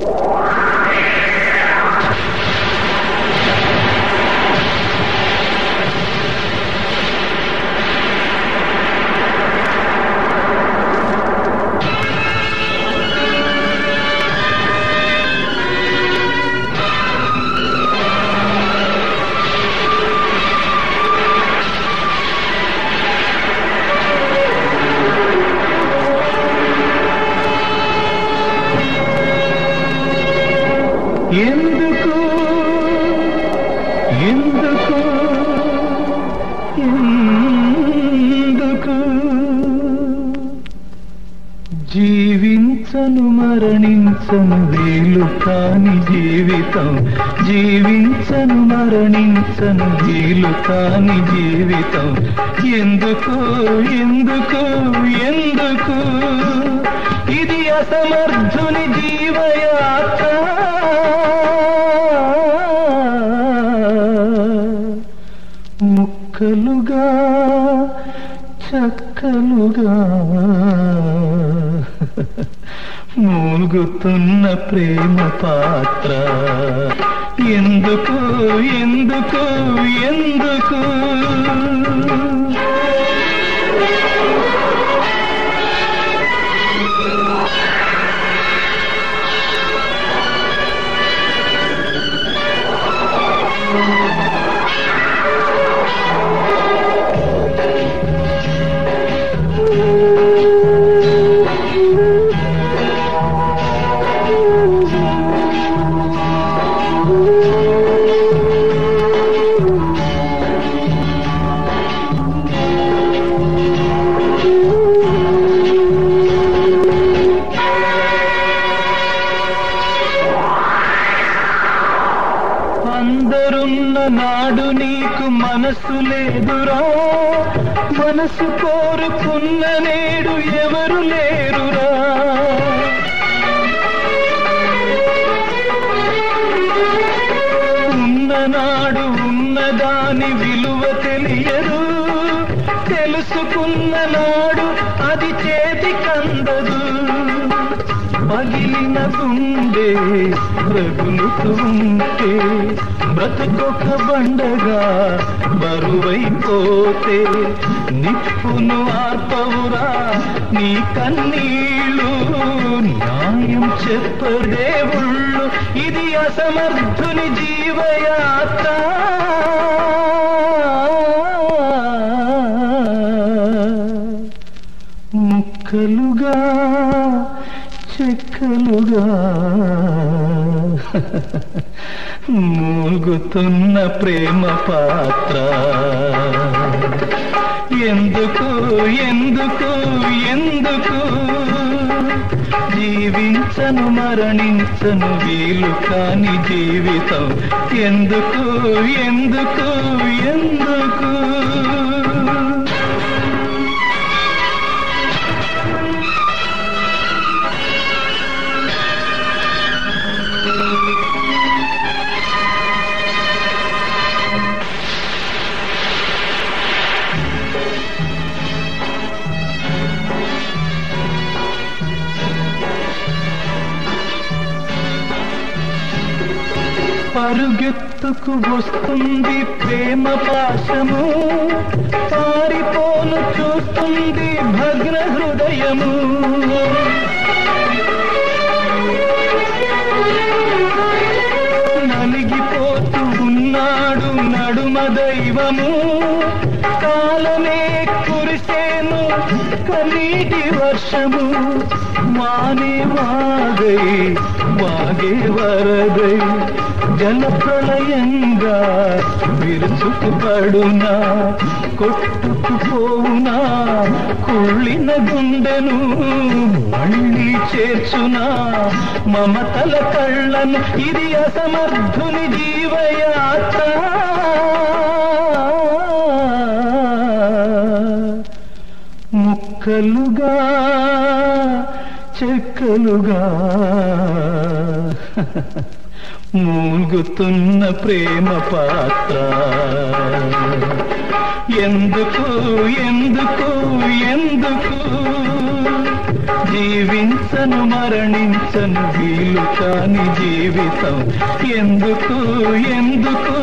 you. ఎందుకు? ఎందుకు? ఎందుకు? జీవించను మరణించను వీలు కాని జీవితం. జీవించను మరణించను వీలు కాని జీవితం. ఎందుకు ఎందుకు ఎందుకు? ఇది అసమర్థుని జీవయాత్ర. చక్కలుగా చక్కలుగా. మూగుతున్న ప్రేమ పాత్ర. ఎందుకు ఎందుకు ఎందుకు. మనసు లేదురా. మనసు కోరుకున్న నేడు ఎవరు లేరురా. పగిలిన గుండె రగులుతుంటే బ్రతుకొక బండగా బరువైపోతే నిప్పును ఆర్పవురా నీ కన్నీళ్ళు. న్యాయం చెప్పదేవుళ్ళు ఇది అసమర్థుని జీవయాత్ర. ముక్కలుగా చెక్కలుగా మూగుతున్న ప్రేమ పాత్ర. ఎందుకు ఎందుకు ఎందుకు? జీవించను మరణించను వీలు కాని జీవితం. ఎందుకు ఎందుకు ఎందుకు? పరుగెత్తుకు వస్తుంది ప్రేమ పాశము. పారిపోను చూస్తుంది భగ్న హృదయము. నలిగిపోతూ ఉన్నాడు నడుమ దైవము. కాలమే కురిసేను కనీటి వర్షము. మానే వాగై వాగే వరదై. జల ప్రళయంగా విరుచుకుపడునా కొట్టుకుపోవునా కుళ్ళిన గుండెను మళ్ళీ చేర్చునా మమతల కళ్ళను ఇది అసమర్థుని జీవయాత్ర. ముక్కలుగా చెక్కలుగా. మూగుతున్న ప్రేమ పాత్ర. ఎందుకు ఎందుకు ఎందుకు? జీవించను మరణించను వీలు కాని జీవితం. ఎందుకు ఎందుకు ఎందుకు?